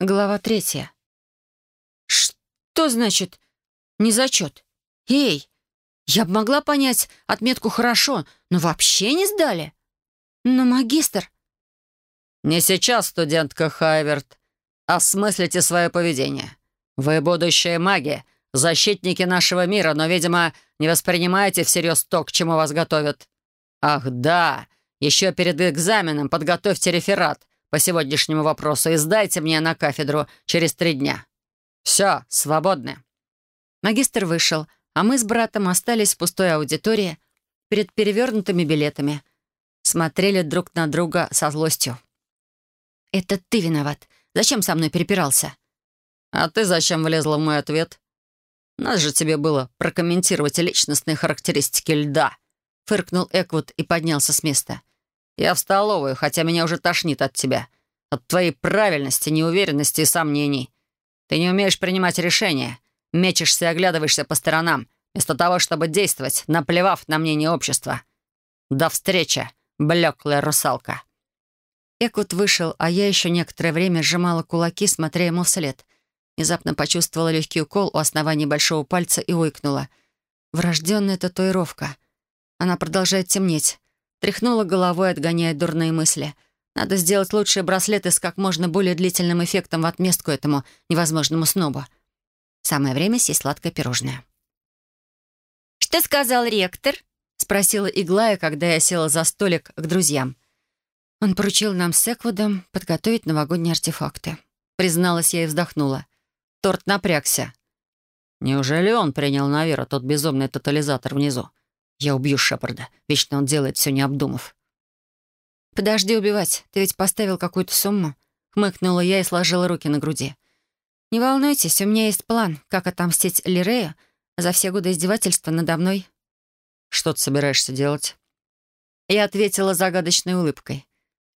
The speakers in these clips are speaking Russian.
Глава третья. «Что значит не зачет? Эй, я бы могла понять отметку «хорошо», но вообще не сдали. Но магистр...» «Не сейчас, студентка Хайверт. Осмыслите свое поведение. Вы будущие маги, защитники нашего мира, но, видимо, не воспринимаете всерьез то, к чему вас готовят. Ах, да, еще перед экзаменом подготовьте реферат по сегодняшнему вопросу и сдайте мне на кафедру через три дня. Все, свободны». Магистр вышел, а мы с братом остались в пустой аудитории перед перевернутыми билетами. Смотрели друг на друга со злостью. «Это ты виноват. Зачем со мной перепирался?» «А ты зачем влезла в мой ответ?» «Нас же тебе было прокомментировать личностные характеристики льда», — фыркнул Эквуд и поднялся с места. «Я в столовую, хотя меня уже тошнит от тебя. От твоей правильности, неуверенности и сомнений. Ты не умеешь принимать решения, мечешься и оглядываешься по сторонам, вместо того, чтобы действовать, наплевав на мнение общества. До встречи, блеклая русалка». Экут вышел, а я еще некоторое время сжимала кулаки, смотря ему вслед. Внезапно почувствовала легкий укол у основания большого пальца и ойкнула. Врожденная татуировка. Она продолжает темнеть. Тряхнула головой, отгоняя дурные мысли. Надо сделать лучшие браслеты с как можно более длительным эффектом в отместку этому невозможному снобу. Самое время съесть сладкое пирожное. «Что сказал ректор?» — спросила Иглая, когда я села за столик к друзьям. Он поручил нам с Эквудом подготовить новогодние артефакты. Призналась я и вздохнула. Торт напрягся. «Неужели он принял на веру тот безумный тотализатор внизу? Я убью Шепарда. Вечно он делает все не обдумав». «Подожди убивать. Ты ведь поставил какую-то сумму?» Хмыкнула я и сложила руки на груди. «Не волнуйтесь, у меня есть план, как отомстить Лирею за все годы издевательства надо мной». «Что ты собираешься делать?» Я ответила загадочной улыбкой.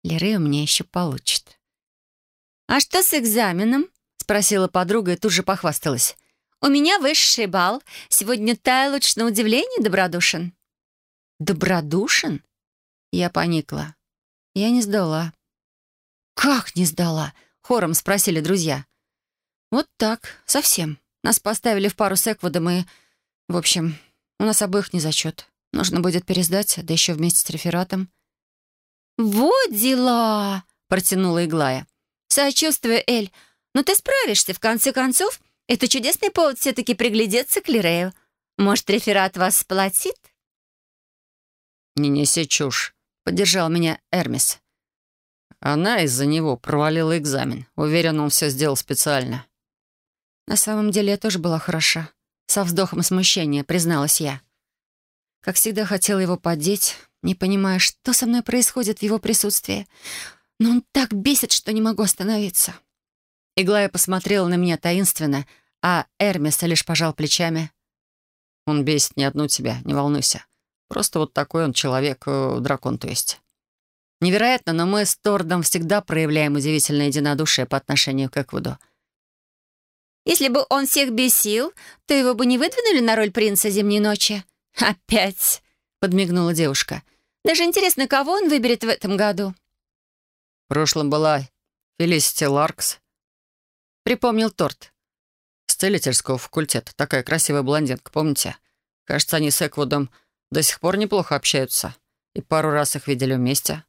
Лирея меня еще получит. «А что с экзаменом?» — спросила подруга и тут же похвасталась. «У меня высший бал. Сегодня Тайлуч на удивление добродушен». «Добродушен?» Я поникла. Я не сдала. «Как не сдала?» — хором спросили друзья. «Вот так, совсем. Нас поставили в пару с Экводом и... В общем, у нас обоих не зачет. Нужно будет пересдать, да еще вместе с рефератом». «Вот дела!» — протянула Иглая. «Сочувствую, Эль. Но ты справишься, в конце концов. Это чудесный повод все-таки приглядеться к Лирею. Может, реферат вас сплотит?» «Не неси чушь», — поддержал меня Эрмис. Она из-за него провалила экзамен. Уверен, он все сделал специально. На самом деле я тоже была хороша. Со вздохом смущения призналась я. Как всегда хотела его поддеть, не понимая, что со мной происходит в его присутствии. Но он так бесит, что не могу остановиться. Иглая посмотрела на меня таинственно, а Эрмис лишь пожал плечами. «Он бесит не одну тебя, не волнуйся. Просто вот такой он человек, э, дракон, то есть». Невероятно, но мы с Тордом всегда проявляем удивительное единодушие по отношению к Эквуду. «Если бы он всех бесил, то его бы не выдвинули на роль принца Зимней ночи?» «Опять!» — подмигнула девушка. «Даже интересно, кого он выберет в этом году?» «В прошлом была Фелисити Ларкс», — припомнил Торт. «С целительского факультета. Такая красивая блондинка, помните? Кажется, они с Эквудом до сих пор неплохо общаются. И пару раз их видели вместе».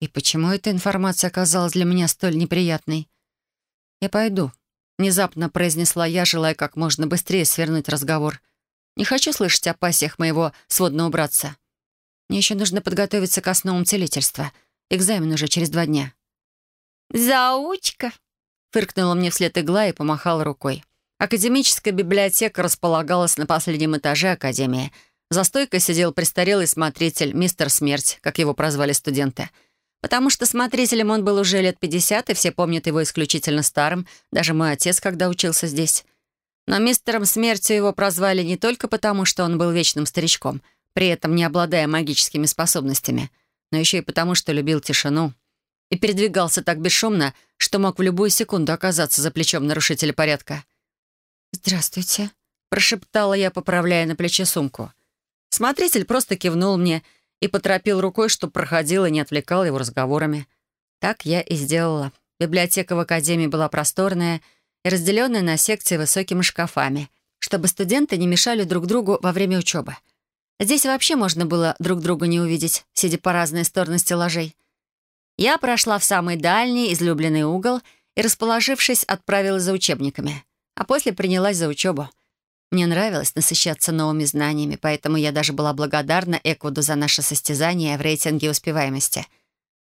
И почему эта информация оказалась для меня столь неприятной? «Я пойду», — внезапно произнесла я, желая как можно быстрее свернуть разговор. «Не хочу слышать о пассиях моего сводного братца. Мне еще нужно подготовиться к основам целительства. Экзамен уже через два дня». «Заучка!» — фыркнула мне вслед игла и помахала рукой. Академическая библиотека располагалась на последнем этаже Академии. За стойкой сидел престарелый смотритель, мистер Смерть, как его прозвали студенты — потому что смотрителем он был уже лет 50, и все помнят его исключительно старым, даже мой отец, когда учился здесь. Но мистером смертью его прозвали не только потому, что он был вечным старичком, при этом не обладая магическими способностями, но еще и потому, что любил тишину и передвигался так бесшумно, что мог в любую секунду оказаться за плечом нарушителя порядка. «Здравствуйте», — прошептала я, поправляя на плече сумку. Смотритель просто кивнул мне и поторопил рукой, чтобы проходил и не отвлекал его разговорами. Так я и сделала. Библиотека в академии была просторная и разделенная на секции высокими шкафами, чтобы студенты не мешали друг другу во время учебы. Здесь вообще можно было друг друга не увидеть, сидя по разные стороны стеллажей. Я прошла в самый дальний, излюбленный угол и, расположившись, отправилась за учебниками, а после принялась за учебу. Мне нравилось насыщаться новыми знаниями, поэтому я даже была благодарна Эквуду за наше состязание в рейтинге успеваемости.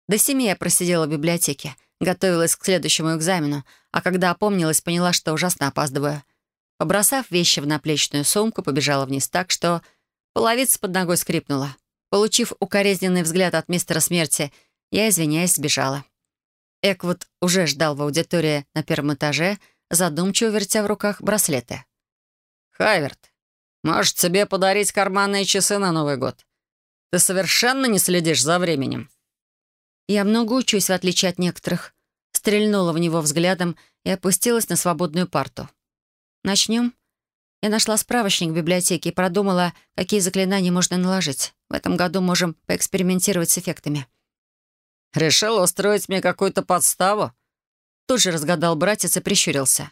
До семи я просидела в библиотеке, готовилась к следующему экзамену, а когда опомнилась, поняла, что ужасно опаздываю. Побросав вещи в наплечную сумку, побежала вниз так, что половица под ногой скрипнула. Получив укоризненный взгляд от мистера смерти, я, извиняясь, сбежала. Эквуд уже ждал в аудитории на первом этаже, задумчиво вертя в руках браслеты. «Хайверт, может, тебе подарить карманные часы на Новый год? Ты совершенно не следишь за временем». «Я много учусь, в отличие от некоторых». Стрельнула в него взглядом и опустилась на свободную парту. «Начнем?» Я нашла справочник в библиотеке и продумала, какие заклинания можно наложить. В этом году можем поэкспериментировать с эффектами. «Решил устроить мне какую-то подставу?» Тут же разгадал братец и прищурился.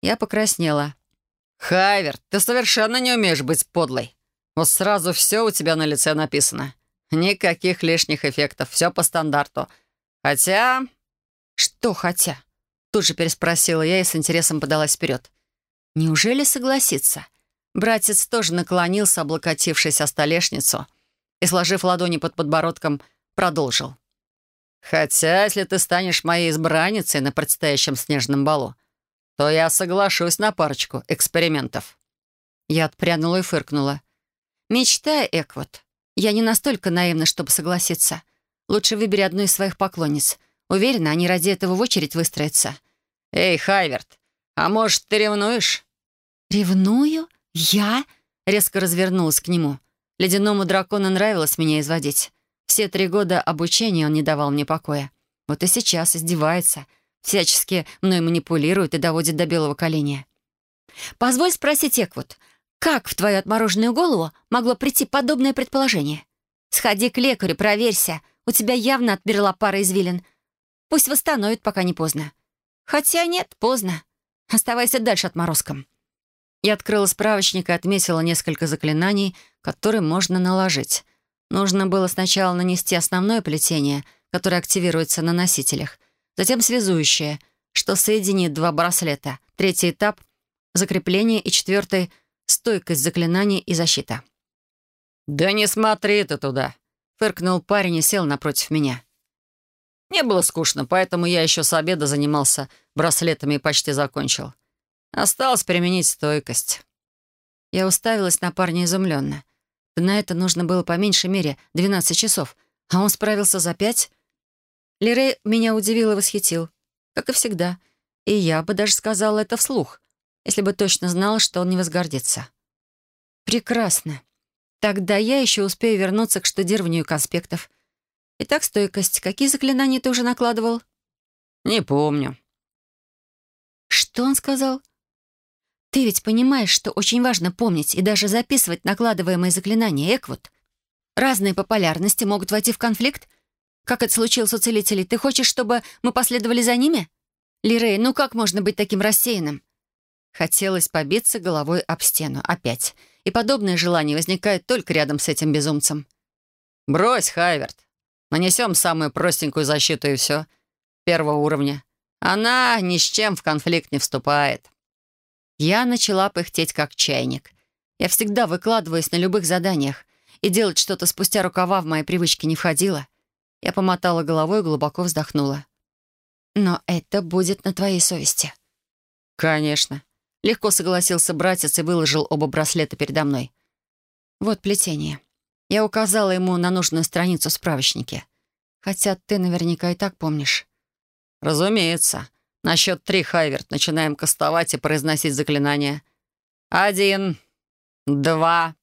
Я покраснела. «Хайверт, ты совершенно не умеешь быть подлой. Вот сразу все у тебя на лице написано. Никаких лишних эффектов, все по стандарту. Хотя...» «Что хотя?» Тут же переспросила я и с интересом подалась вперед. «Неужели согласится?» Братец тоже наклонился, облокотившись о столешницу, и, сложив ладони под подбородком, продолжил. Хотя, если ты станешь моей избранницей на предстоящем снежном балу, то я соглашусь на парочку экспериментов». Я отпрянула и фыркнула. «Мечтай, Эквот. Я не настолько наивна, чтобы согласиться. Лучше выбери одну из своих поклонниц. Уверена, они ради этого в очередь выстроятся». «Эй, Хайверт, а может, ты ревнуешь?» «Ревную? Я?» Резко развернулась к нему. Ледяному дракону нравилось меня изводить. Все три года обучения он не давал мне покоя. Вот и сейчас издевается, всячески мной манипулирует и доводит до белого коленя. «Позволь спросить, Эквуд, как в твою отмороженную голову могло прийти подобное предположение? Сходи к лекарю, проверься. У тебя явно отмерла пара извилин. Пусть восстановит, пока не поздно. Хотя нет, поздно. Оставайся дальше отморозком». Я открыла справочник и отметила несколько заклинаний, которые можно наложить. Нужно было сначала нанести основное плетение, которое активируется на носителях, затем связующее, что соединит два браслета, третий этап — закрепление и четвертый — стойкость заклинаний и защита. «Да не смотри ты туда!» — фыркнул парень и сел напротив меня. Не было скучно, поэтому я еще с обеда занимался браслетами и почти закончил. Осталось применить стойкость. Я уставилась на парня изумленно. На это нужно было по меньшей мере 12 часов, а он справился за пять. Лирей меня удивил и восхитил, как и всегда. И я бы даже сказала это вслух, если бы точно знала, что он не возгордится. Прекрасно. Тогда я еще успею вернуться к штудированию конспектов. Итак, стойкость. Какие заклинания ты уже накладывал? Не помню. Что он сказал? Ты ведь понимаешь, что очень важно помнить и даже записывать накладываемые заклинания, Эквуд. Разные популярности могут войти в конфликт. Как это случилось у целителей? Ты хочешь, чтобы мы последовали за ними? Лирей, ну как можно быть таким рассеянным? Хотелось побиться головой об стену. Опять. И подобное желание возникает только рядом с этим безумцем. «Брось, Хайверт. Нанесем самую простенькую защиту и все. Первого уровня. Она ни с чем в конфликт не вступает». Я начала пыхтеть как чайник. Я всегда выкладываюсь на любых заданиях, и делать что-то спустя рукава в мои привычки не входило. Я помотала головой и глубоко вздохнула. «Но это будет на твоей совести». «Конечно». Легко согласился братец и выложил оба браслета передо мной. «Вот плетение. Я указала ему на нужную страницу в справочнике. Хотя ты наверняка и так помнишь». «Разумеется. На счет три, Хайверт, начинаем кастовать и произносить заклинания. Один, два,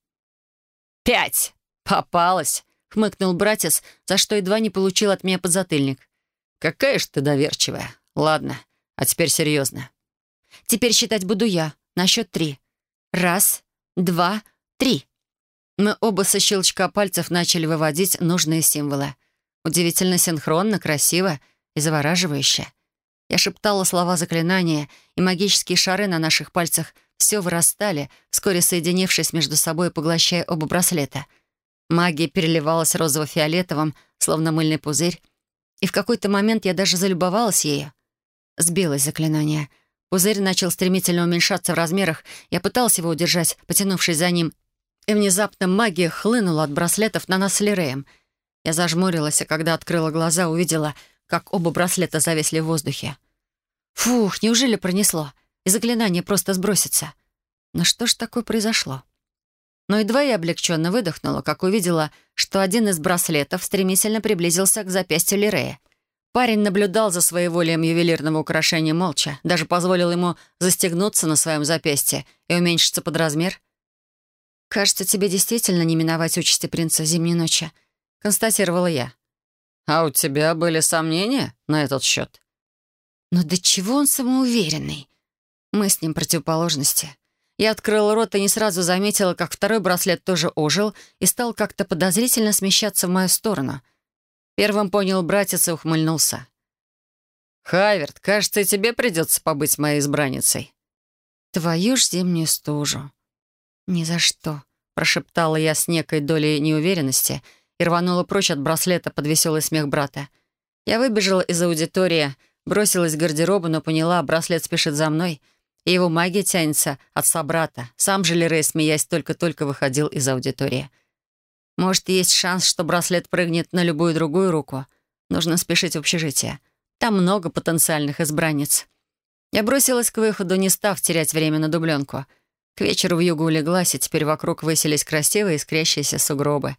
пять. Попалась, хмыкнул братец, за что едва не получил от меня подзатыльник. Какая ж ты доверчивая. Ладно, а теперь серьезно. Теперь считать буду я. На счет три. Раз, два, три. Мы оба со щелчка пальцев начали выводить нужные символы. Удивительно синхронно, красиво и завораживающе. Я шептала слова заклинания, и магические шары на наших пальцах все вырастали, вскоре соединившись между собой и поглощая оба браслета. Магия переливалась розово-фиолетовым, словно мыльный пузырь, и в какой-то момент я даже залюбовалась ею. Сбилось заклинание. Пузырь начал стремительно уменьшаться в размерах. Я пыталась его удержать, потянувшись за ним, и внезапно магия хлынула от браслетов на нас с Лиреем. Я зажмурилась, а когда открыла глаза, увидела, как оба браслета зависли в воздухе. Фух, неужели пронесло? И заклинание просто сбросится. Но что ж такое произошло? Но едва я облегченно выдохнула, как увидела, что один из браслетов стремительно приблизился к запястью Лирея. Парень наблюдал за своеволием ювелирного украшения молча, даже позволил ему застегнуться на своем запястье и уменьшиться под размер — «Кажется, тебе действительно не миновать участи принца зимней ночи», — констатировала я. «А у тебя были сомнения на этот счет?» «Но до чего он самоуверенный? Мы с ним противоположности». Я открыла рот и не сразу заметила, как второй браслет тоже ожил и стал как-то подозрительно смещаться в мою сторону. Первым понял братец и ухмыльнулся. «Хаверт, кажется, и тебе придется побыть моей избранницей». «Твою ж зимнюю стужу». «Ни за что», — прошептала я с некой долей неуверенности и рванула прочь от браслета под веселый смех брата. Я выбежала из аудитории, бросилась к гардеробу, но поняла, браслет спешит за мной, и его магия тянется от собрата. Сам же Лерей, смеясь, только-только выходил из аудитории. Может, есть шанс, что браслет прыгнет на любую другую руку? Нужно спешить в общежитие. Там много потенциальных избранниц. Я бросилась к выходу, не став терять время на дубленку — к вечеру в югу улеглась, и теперь вокруг высились красивые искрящиеся сугробы.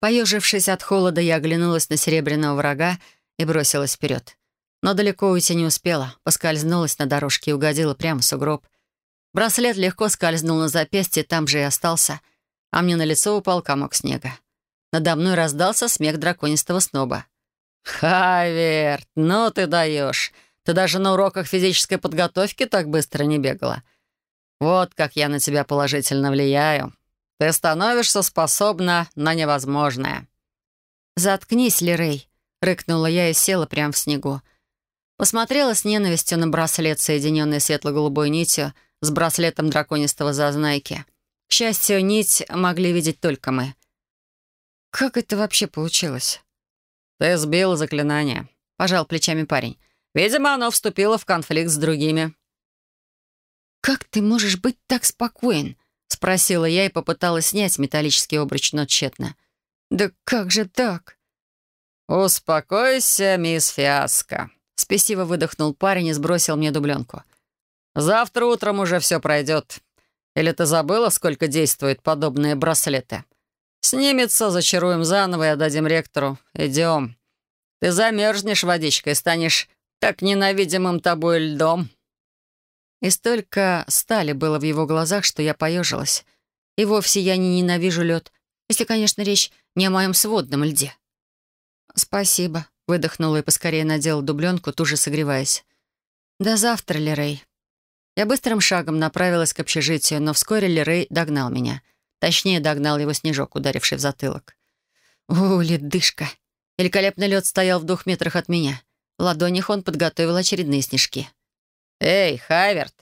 Поежившись от холода, я оглянулась на серебряного врага и бросилась вперед. Но далеко уйти не успела, поскользнулась на дорожке и угодила прямо в сугроб. Браслет легко скользнул на запястье, там же и остался, а мне на лицо упал комок снега. Надо мной раздался смех драконистого сноба. «Хаверт, ну ты даешь! Ты даже на уроках физической подготовки так быстро не бегала. Вот как я на тебя положительно влияю. Ты становишься способна на невозможное». «Заткнись, Лерей», — рыкнула я и села прямо в снегу. Посмотрела с ненавистью на браслет, соединенный светло-голубой нитью, с браслетом драконистого зазнайки. К счастью, нить могли видеть только мы. «Как это вообще получилось?» «Ты сбил заклинание», — пожал плечами парень. «Видимо, оно вступило в конфликт с другими. «Как ты можешь быть так спокоен?» — спросила я и попыталась снять металлический обруч, но тщетно. «Да как же так?» «Успокойся, мисс Фиаско», — спесиво выдохнул парень и сбросил мне дубленку. «Завтра утром уже все пройдет. Или ты забыла, сколько действуют подобные браслеты? Снимется, зачаруем заново и отдадим ректору. Идем. Ты замерзнешь водичкой, станешь так ненавидимым тобой льдом». И столько стали было в его глазах, что я поежилась. И вовсе я не ненавижу лед, если, конечно, речь не о моем сводном льде. «Спасибо», — выдохнула и поскорее надела дубленку, тут же согреваясь. «До завтра, Лерей». Я быстрым шагом направилась к общежитию, но вскоре Лерей догнал меня. Точнее, догнал его снежок, ударивший в затылок. «О, ледышка!» Великолепный лед стоял в двух метрах от меня. В ладонях он подготовил очередные снежки. «Эй, Хаверт,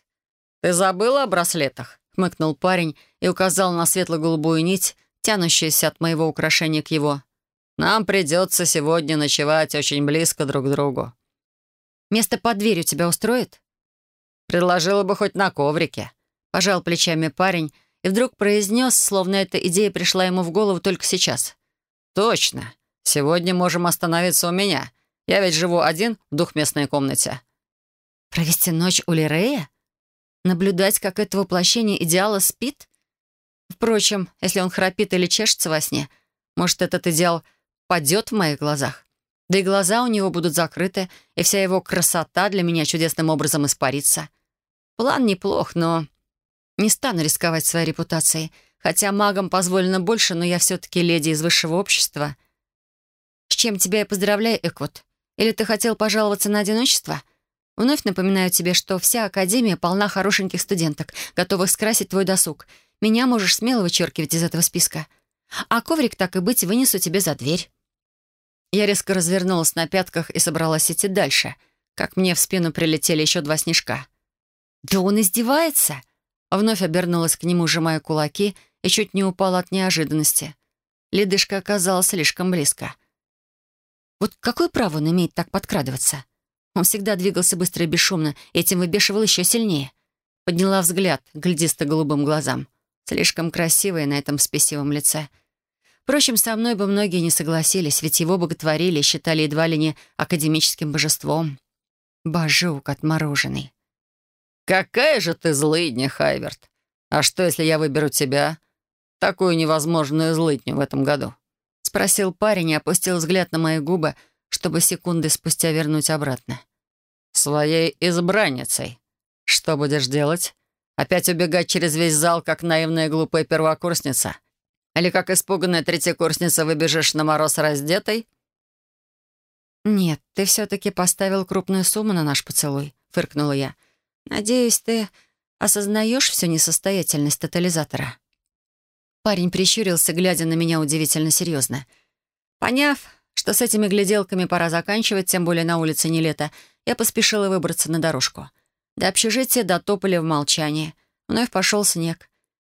ты забыла о браслетах?» — хмыкнул парень и указал на светло-голубую нить, тянущуюся от моего украшения к его. «Нам придется сегодня ночевать очень близко друг к другу». «Место под дверью тебя устроит?» «Предложила бы хоть на коврике», — пожал плечами парень и вдруг произнес, словно эта идея пришла ему в голову только сейчас. «Точно. Сегодня можем остановиться у меня. Я ведь живу один в двухместной комнате. Провести ночь у Лирея? Наблюдать, как это воплощение идеала спит? Впрочем, если он храпит или чешется во сне, может, этот идеал падет в моих глазах? Да и глаза у него будут закрыты, и вся его красота для меня чудесным образом испарится. План неплох, но не стану рисковать своей репутацией. Хотя магам позволено больше, но я все-таки леди из высшего общества. С чем тебя я поздравляю, Эквот? Или ты хотел пожаловаться на одиночество?» Вновь напоминаю тебе, что вся Академия полна хорошеньких студенток, готовых скрасить твой досуг. Меня можешь смело вычеркивать из этого списка. А коврик, так и быть, вынесу тебе за дверь». Я резко развернулась на пятках и собралась идти дальше. как мне в спину прилетели еще два снежка. «Да он издевается!» Вновь обернулась к нему, сжимая кулаки, и чуть не упала от неожиданности. Ледышка оказалась слишком близко. Вот какое право он имеет так подкрадываться? Он всегда двигался быстро и бесшумно, и этим выбешивал еще сильнее. Подняла взгляд к голубым глазам. Слишком красивые на этом спесивом лице. Впрочем, со мной бы многие не согласились, ведь его боготворили и считали едва ли не академическим божеством. Божук отмороженный. «Какая же ты злыдня, Хайверт! А что, если я выберу тебя? Такую невозможную злыдню в этом году?» — спросил парень и опустил взгляд на мои губы, чтобы секунды спустя вернуть обратно. «Своей избранницей. Что будешь делать? Опять убегать через весь зал, как наивная глупая первокурсница? Или как испуганная третьекурсница выбежишь на мороз раздетой?» «Нет, ты все-таки поставил крупную сумму на наш поцелуй», — фыркнула я. «Надеюсь, ты осознаешь всю несостоятельность тотализатора». Парень прищурился, глядя на меня удивительно серьезно. Поняв, что с этими гляделками пора заканчивать, тем более на улице не лето, я поспешила выбраться на дорожку. До общежития дотопали в молчании. Вновь пошел снег.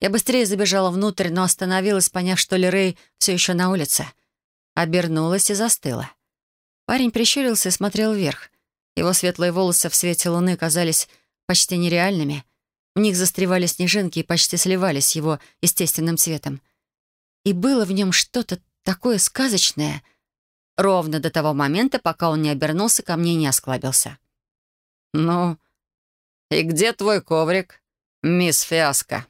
Я быстрее забежала внутрь, но остановилась, поняв, что Лерей все еще на улице. Обернулась и застыла. Парень прищурился и смотрел вверх. Его светлые волосы в свете луны казались почти нереальными. В них застревали снежинки и почти сливались его естественным цветом. И было в нем что-то такое сказочное, ровно до того момента, пока он не обернулся ко мне и не осклабился. «Ну, и где твой коврик, мисс Фиаско?»